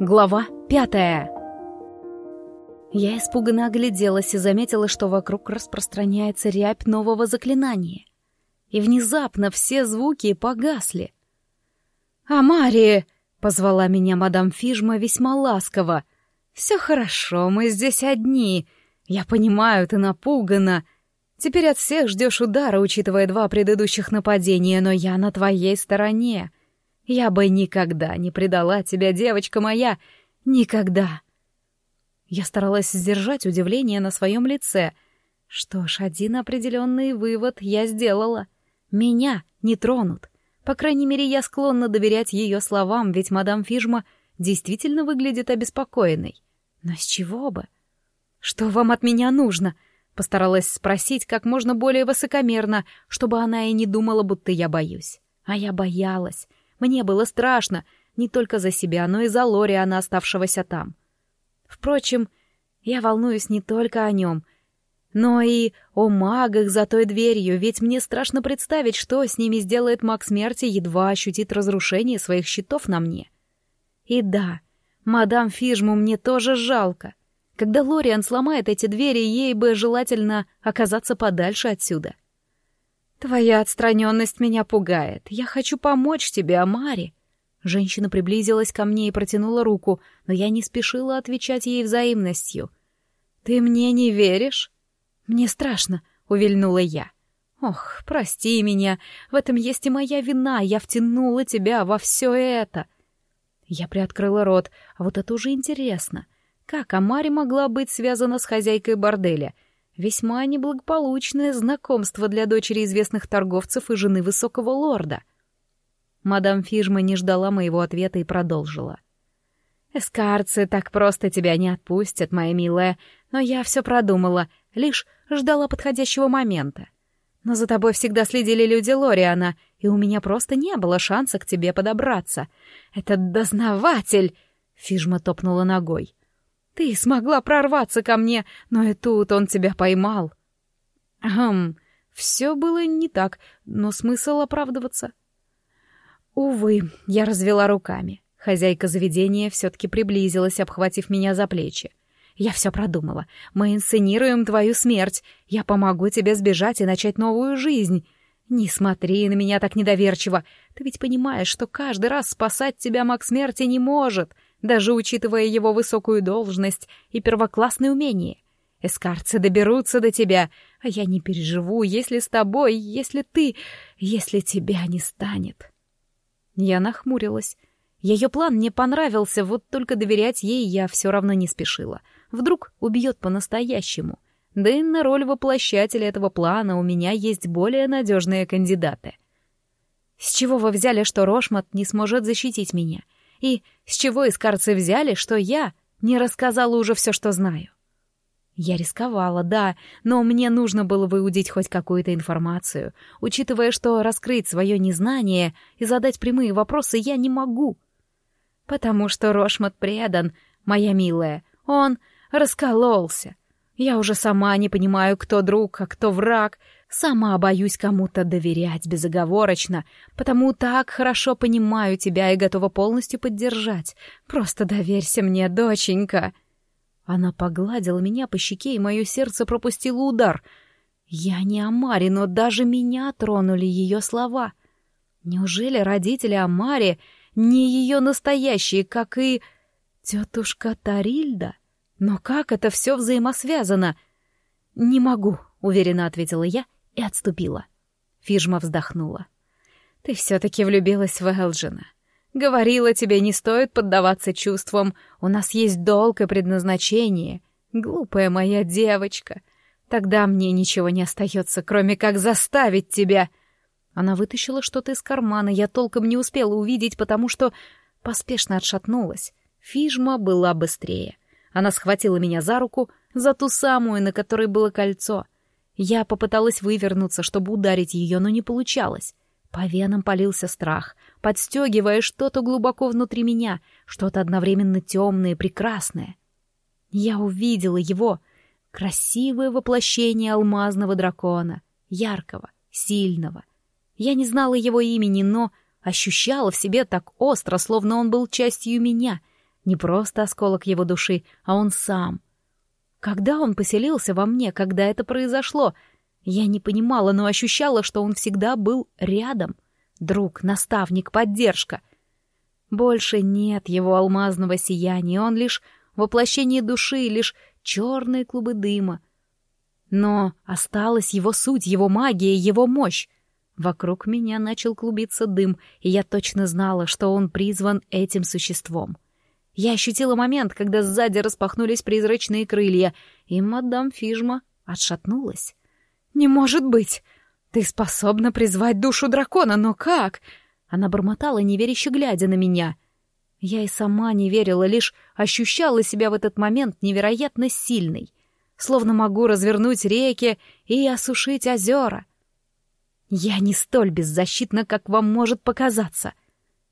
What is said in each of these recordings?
Глава пятая. Я испуганно огляделась и заметила, что вокруг распространяется рябь нового заклинания. И внезапно все звуки погасли. «Амария!» — позвала меня мадам Фижма весьма ласково. «Все хорошо, мы здесь одни. Я понимаю, ты напугана. Теперь от всех ждешь удара, учитывая два предыдущих нападения, но я на твоей стороне. Я бы никогда не предала тебя, девочка моя, никогда. Я старалась сдержать удивление на своем лице. Что ж, один определенный вывод я сделала. Меня не тронут. По крайней мере, я склонна доверять ее словам, ведь мадам Фижма действительно выглядит обеспокоенной. Но с чего бы? Что вам от меня нужно? Постаралась спросить как можно более высокомерно, чтобы она и не думала, будто я боюсь. А я боялась. Мне было страшно не только за себя, но и за Лориана, оставшегося там. Впрочем, я волнуюсь не только о нем, но и о магах за той дверью, ведь мне страшно представить, что с ними сделает маг смерти, едва ощутит разрушение своих щитов на мне. И да, мадам Фижму мне тоже жалко. Когда Лориан сломает эти двери, ей бы желательно оказаться подальше отсюда. — «Твоя отстраненность меня пугает. Я хочу помочь тебе, Амари». Женщина приблизилась ко мне и протянула руку, но я не спешила отвечать ей взаимностью. «Ты мне не веришь?» «Мне страшно», — увильнула я. «Ох, прости меня, в этом есть и моя вина, я втянула тебя во все это». Я приоткрыла рот, а вот это уже интересно. Как Амари могла быть связана с хозяйкой борделя? Весьма неблагополучное знакомство для дочери известных торговцев и жены высокого лорда. Мадам Фижма не ждала моего ответа и продолжила. «Эскарцы так просто тебя не отпустят, моя милая, но я все продумала, лишь ждала подходящего момента. Но за тобой всегда следили люди Лориана, и у меня просто не было шанса к тебе подобраться. Этот дознаватель...» Фижма топнула ногой. Ты смогла прорваться ко мне, но и тут он тебя поймал. Хм, все было не так, но смысл оправдываться. Увы, я развела руками. Хозяйка заведения все-таки приблизилась, обхватив меня за плечи. Я все продумала. Мы инсценируем твою смерть. Я помогу тебе сбежать и начать новую жизнь. Не смотри на меня так недоверчиво. Ты ведь понимаешь, что каждый раз спасать тебя маг смерти не может даже учитывая его высокую должность и первоклассные умения. Эскарцы доберутся до тебя, а я не переживу, если с тобой, если ты, если тебя не станет. Я нахмурилась. Ее план мне понравился, вот только доверять ей я все равно не спешила. Вдруг убьет по-настоящему. Да и на роль воплощателя этого плана у меня есть более надежные кандидаты. С чего вы взяли, что Рошмат не сможет защитить меня? — и с чего искарцы взяли, что я не рассказала уже все, что знаю? Я рисковала, да, но мне нужно было выудить хоть какую-то информацию, учитывая, что раскрыть свое незнание и задать прямые вопросы я не могу. Потому что Рошмат предан, моя милая, он раскололся. Я уже сама не понимаю, кто друг, а кто враг, Сама боюсь кому-то доверять безоговорочно, потому так хорошо понимаю тебя и готова полностью поддержать. Просто доверься мне, доченька. Она погладила меня по щеке, и мое сердце пропустило удар. Я не Амари, но даже меня тронули ее слова. Неужели родители Амари не ее настоящие, как и тетушка Тарильда? Но как это все взаимосвязано? «Не могу», — уверенно ответила я и отступила. Фижма вздохнула. «Ты все-таки влюбилась в Элджина. Говорила тебе, не стоит поддаваться чувствам. У нас есть долг и предназначение. Глупая моя девочка. Тогда мне ничего не остается, кроме как заставить тебя...» Она вытащила что-то из кармана, я толком не успела увидеть, потому что поспешно отшатнулась. Фижма была быстрее. Она схватила меня за руку, за ту самую, на которой было кольцо — я попыталась вывернуться, чтобы ударить ее, но не получалось. По венам полился страх, подстегивая что-то глубоко внутри меня, что-то одновременно темное и прекрасное. Я увидела его, красивое воплощение алмазного дракона, яркого, сильного. Я не знала его имени, но ощущала в себе так остро, словно он был частью меня, Не просто осколок его души, а он сам. Когда он поселился во мне, когда это произошло? Я не понимала, но ощущала, что он всегда был рядом. Друг, наставник, поддержка. Больше нет его алмазного сияния, он лишь воплощение души, лишь черные клубы дыма. Но осталась его суть, его магия, его мощь. Вокруг меня начал клубиться дым, и я точно знала, что он призван этим существом. Я ощутила момент, когда сзади распахнулись призрачные крылья, и мадам Фижма отшатнулась. «Не может быть! Ты способна призвать душу дракона, но как?» Она бормотала, неверяще глядя на меня. Я и сама не верила, лишь ощущала себя в этот момент невероятно сильной. Словно могу развернуть реки и осушить озера. Я не столь беззащитна, как вам может показаться.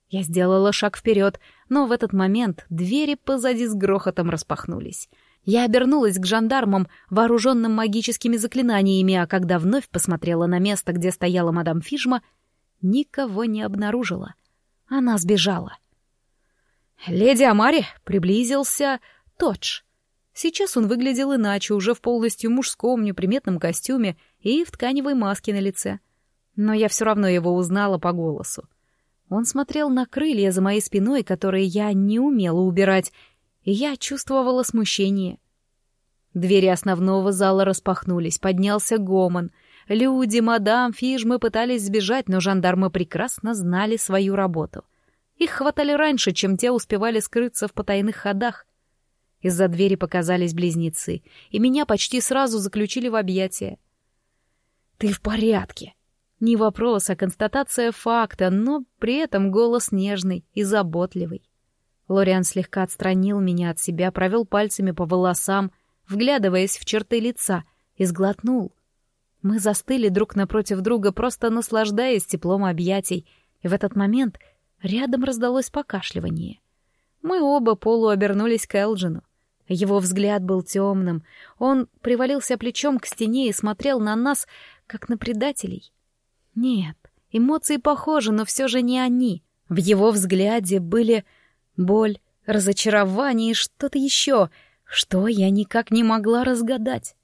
Я сделала шаг вперед, но в этот момент двери позади с грохотом распахнулись. Я обернулась к жандармам, вооруженным магическими заклинаниями, а когда вновь посмотрела на место, где стояла мадам Фижма, никого не обнаружила. Она сбежала. «Леди Амари!» — приблизился Тодж. Сейчас он выглядел иначе, уже в полностью мужском неприметном костюме и в тканевой маске на лице. Но я все равно его узнала по голосу. Он смотрел на крылья за моей спиной, которые я не умела убирать, и я чувствовала смущение. Двери основного зала распахнулись, поднялся гомон. Люди, мадам, фижмы пытались сбежать, но жандармы прекрасно знали свою работу. Их хватали раньше, чем те успевали скрыться в потайных ходах. Из-за двери показались близнецы, и меня почти сразу заключили в объятия. «Ты в порядке?» Не вопрос, а констатация факта, но при этом голос нежный и заботливый. Лориан слегка отстранил меня от себя, провел пальцами по волосам, вглядываясь в черты лица, и сглотнул. Мы застыли друг напротив друга, просто наслаждаясь теплом объятий, и в этот момент рядом раздалось покашливание. Мы оба полуобернулись к Элджину. Его взгляд был темным, он привалился плечом к стене и смотрел на нас, как на предателей. Нет, эмоции похожи, но все же не они. В его взгляде были боль, разочарование и что-то еще, что я никак не могла разгадать.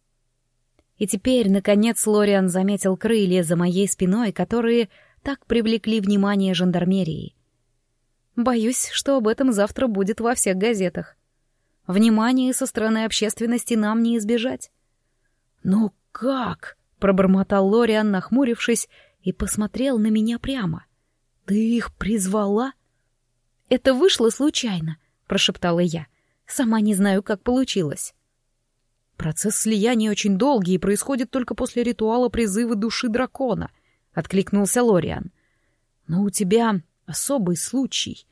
И теперь, наконец, Лориан заметил крылья за моей спиной, которые так привлекли внимание жандармерии. Боюсь, что об этом завтра будет во всех газетах. Внимание со стороны общественности нам не избежать. «Ну как?» — пробормотал Лориан, нахмурившись и посмотрел на меня прямо. «Ты их призвала?» «Это вышло случайно», — прошептала я. «Сама не знаю, как получилось». «Процесс слияния очень долгий и происходит только после ритуала призыва души дракона», — откликнулся Лориан. «Но у тебя особый случай.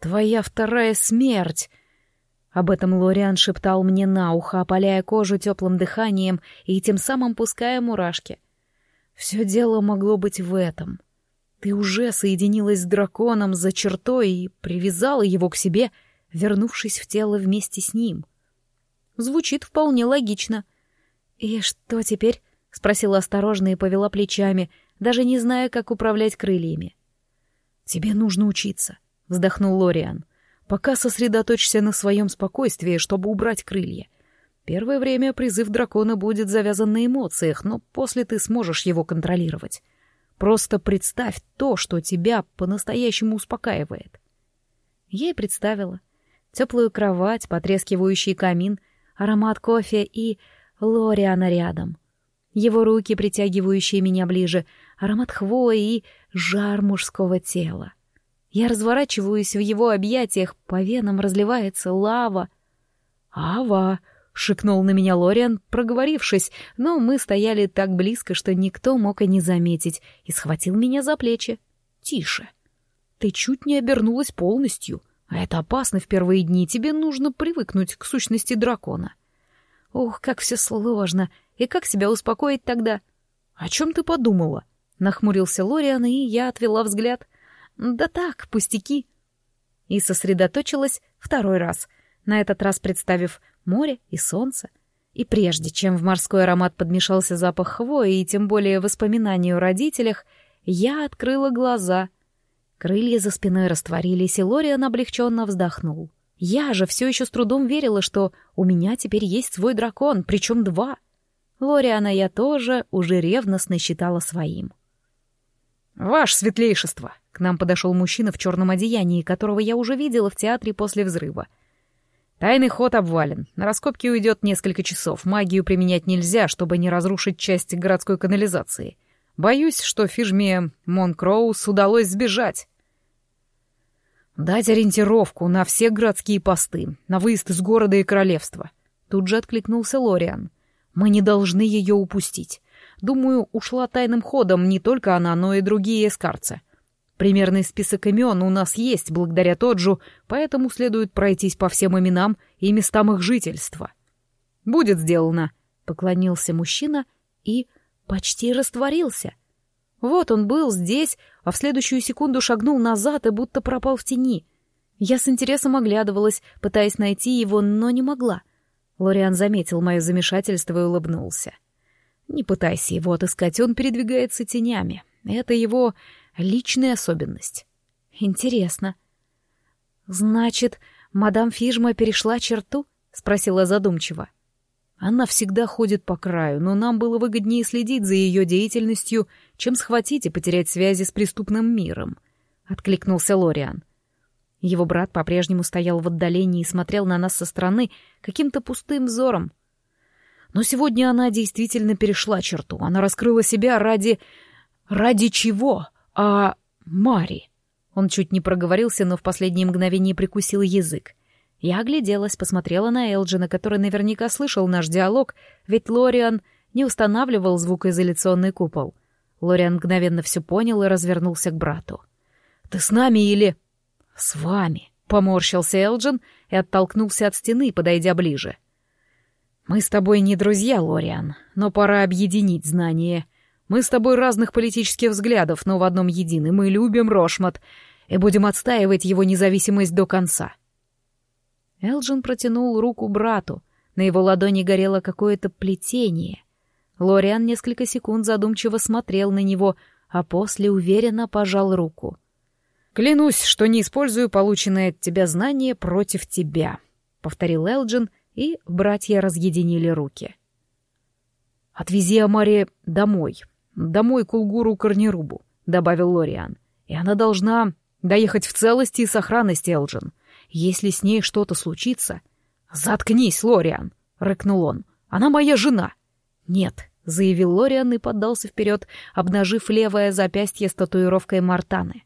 Твоя вторая смерть...» Об этом Лориан шептал мне на ухо, опаляя кожу теплым дыханием и тем самым пуская мурашки — все дело могло быть в этом. Ты уже соединилась с драконом за чертой и привязала его к себе, вернувшись в тело вместе с ним. Звучит вполне логично. «И что теперь?» — спросила осторожно и повела плечами, даже не зная, как управлять крыльями. «Тебе нужно учиться», — вздохнул Лориан. «Пока сосредоточься на своем спокойствии, чтобы убрать крылья. Первое время призыв дракона будет завязан на эмоциях, но после ты сможешь его контролировать. Просто представь то, что тебя по-настоящему успокаивает. Я и представила. Теплую кровать, потрескивающий камин, аромат кофе и Лориана рядом. Его руки, притягивающие меня ближе, аромат хвои и жар мужского тела. Я разворачиваюсь в его объятиях, по венам разливается лава. «Ава!» Шикнул на меня Лориан, проговорившись, но мы стояли так близко, что никто мог и не заметить, и схватил меня за плечи. «Тише. Ты чуть не обернулась полностью, а это опасно в первые дни, тебе нужно привыкнуть к сущности дракона». «Ух, как все сложно! И как себя успокоить тогда?» «О чем ты подумала?» — нахмурился Лориан, и я отвела взгляд. «Да так, пустяки». И сосредоточилась второй раз, на этот раз представив море и солнце. И прежде чем в морской аромат подмешался запах хвои и тем более воспоминания о родителях, я открыла глаза. Крылья за спиной растворились, и Лориан облегченно вздохнул. Я же все еще с трудом верила, что у меня теперь есть свой дракон, причем два. Лориана я тоже уже ревностно считала своим. «Ваше светлейшество!» — к нам подошел мужчина в черном одеянии, которого я уже видела в театре после взрыва. «Тайный ход обвален. На раскопки уйдет несколько часов. Магию применять нельзя, чтобы не разрушить части городской канализации. Боюсь, что фижме Монкроус удалось сбежать». «Дать ориентировку на все городские посты, на выезд из города и королевства». Тут же откликнулся Лориан. «Мы не должны ее упустить. Думаю, ушла тайным ходом не только она, но и другие эскарцы. Примерный список имен у нас есть благодаря Тоджу, поэтому следует пройтись по всем именам и местам их жительства. «Будет сделано», — поклонился мужчина и почти растворился. Вот он был здесь, а в следующую секунду шагнул назад и будто пропал в тени. Я с интересом оглядывалась, пытаясь найти его, но не могла. Лориан заметил мое замешательство и улыбнулся. — не пытайся его отыскать, он передвигается тенями. Это его личная особенность. Интересно. Значит, мадам Фижма перешла черту? Спросила задумчиво. Она всегда ходит по краю, но нам было выгоднее следить за ее деятельностью, чем схватить и потерять связи с преступным миром. Откликнулся Лориан. Его брат по-прежнему стоял в отдалении и смотрел на нас со стороны каким-то пустым взором. Но сегодня она действительно перешла черту. Она раскрыла себя ради... Ради чего? А... Мари. Он чуть не проговорился, но в последнее мгновение прикусил язык. Я огляделась, посмотрела на Элджина, который наверняка слышал наш диалог, ведь Лориан не устанавливал звукоизоляционный купол. Лориан мгновенно все понял и развернулся к брату. «Ты с нами или...» «С вами», — поморщился Элджин и оттолкнулся от стены, подойдя ближе. — «Мы с тобой не друзья, Лориан, но пора объединить знания. Мы с тобой разных политических взглядов, но в одном едины. Мы любим Рошмат и будем отстаивать его независимость до конца». Элджин протянул руку брату. На его ладони горело какое-то плетение. Лориан несколько секунд задумчиво смотрел на него, а после уверенно пожал руку. «Клянусь, что не использую полученное от тебя знание против тебя», — повторил Элджин и братья разъединили руки. «Отвези Амари домой, домой к Улгуру Корнерубу», — добавил Лориан. «И она должна доехать в целости и сохранности, Элджин. Если с ней что-то случится...» «Заткнись, Лориан!» — рыкнул он. «Она моя жена!» «Нет», — заявил Лориан и поддался вперед, обнажив левое запястье с татуировкой Мартаны.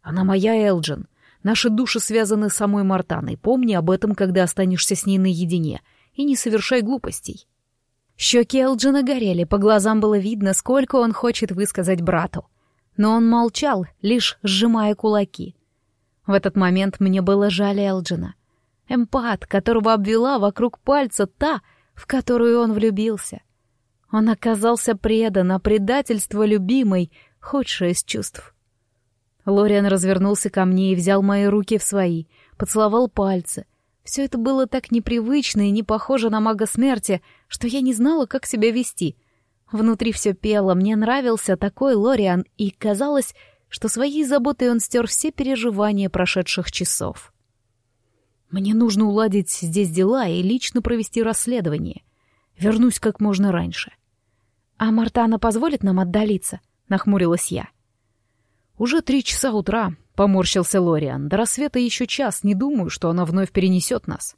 «Она моя, Элджин. Наши души связаны с самой Мартаной. Помни об этом, когда останешься с ней наедине. И не совершай глупостей. Щеки Элджина горели, по глазам было видно, сколько он хочет высказать брату. Но он молчал, лишь сжимая кулаки. В этот момент мне было жаль Элджина. Эмпат, которого обвела вокруг пальца та, в которую он влюбился. Он оказался предан, а предательство любимой — худшее из чувств. Лориан развернулся ко мне и взял мои руки в свои, поцеловал пальцы. Все это было так непривычно и не похоже на мага смерти, что я не знала, как себя вести. Внутри все пело, мне нравился такой Лориан, и казалось, что своей заботой он стер все переживания прошедших часов. Мне нужно уладить здесь дела и лично провести расследование. Вернусь как можно раньше. — А Мартана позволит нам отдалиться? — нахмурилась я. — «Уже три часа утра», — поморщился Лориан. «До рассвета еще час, не думаю, что она вновь перенесет нас».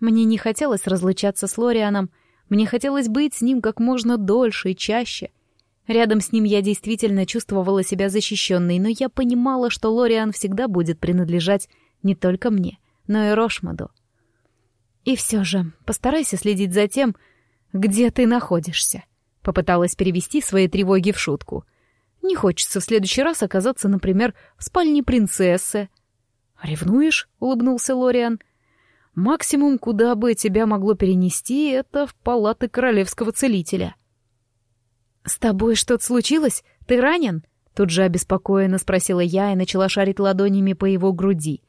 Мне не хотелось разлучаться с Лорианом, мне хотелось быть с ним как можно дольше и чаще. Рядом с ним я действительно чувствовала себя защищенной, но я понимала, что Лориан всегда будет принадлежать не только мне, но и Рошмаду. «И все же, постарайся следить за тем, где ты находишься», — попыталась перевести свои тревоги в шутку — не хочется в следующий раз оказаться, например, в спальне принцессы. «Ревнуешь?» — улыбнулся Лориан. «Максимум, куда бы тебя могло перенести, это в палаты королевского целителя». «С тобой что-то случилось? Ты ранен?» Тут же обеспокоенно спросила я и начала шарить ладонями по его груди.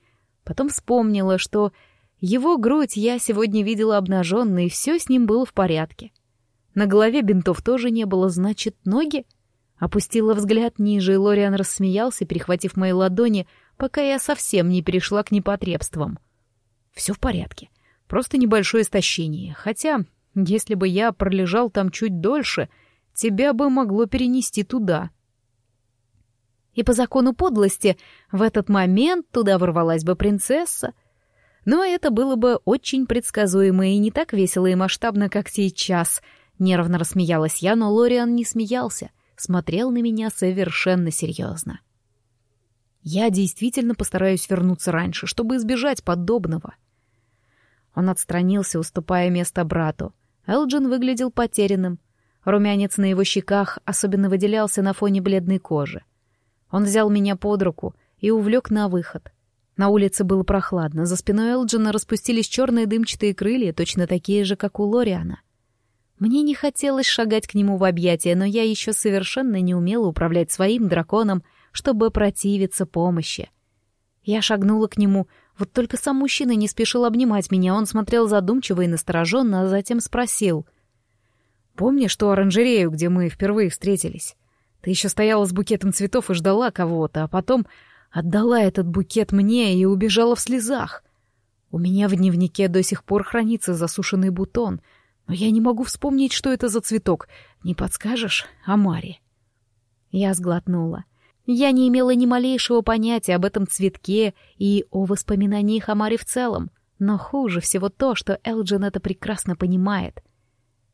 Потом вспомнила, что его грудь я сегодня видела обнаженной, и все с ним было в порядке. На голове бинтов тоже не было, значит, ноги? Опустила взгляд ниже, и Лориан рассмеялся, перехватив мои ладони, пока я совсем не перешла к непотребствам. Все в порядке. Просто небольшое истощение. Хотя, если бы я пролежал там чуть дольше, тебя бы могло перенести туда. И по закону подлости в этот момент туда ворвалась бы принцесса. Но это было бы очень предсказуемо и не так весело и масштабно, как сейчас. Нервно рассмеялась я, но Лориан не смеялся, смотрел на меня совершенно серьезно. Я действительно постараюсь вернуться раньше, чтобы избежать подобного. Он отстранился, уступая место брату. Элджин выглядел потерянным. Румянец на его щеках особенно выделялся на фоне бледной кожи. Он взял меня под руку и увлек на выход. На улице было прохладно, за спиной Элджина распустились черные дымчатые крылья, точно такие же, как у Лориана. Мне не хотелось шагать к нему в объятия, но я еще совершенно не умела управлять своим драконом, чтобы противиться помощи. Я шагнула к нему, вот только сам мужчина не спешил обнимать меня, он смотрел задумчиво и настороженно, а затем спросил. «Помнишь ту оранжерею, где мы впервые встретились? Ты еще стояла с букетом цветов и ждала кого-то, а потом отдала этот букет мне и убежала в слезах. У меня в дневнике до сих пор хранится засушенный бутон, но я не могу вспомнить, что это за цветок. Не подскажешь, Амари?» Я сглотнула. Я не имела ни малейшего понятия об этом цветке и о воспоминаниях о Маре в целом, но хуже всего то, что Элджин это прекрасно понимает.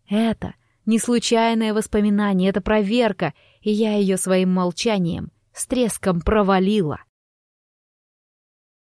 Это не случайное воспоминание, это проверка, и я ее своим молчанием с треском провалила.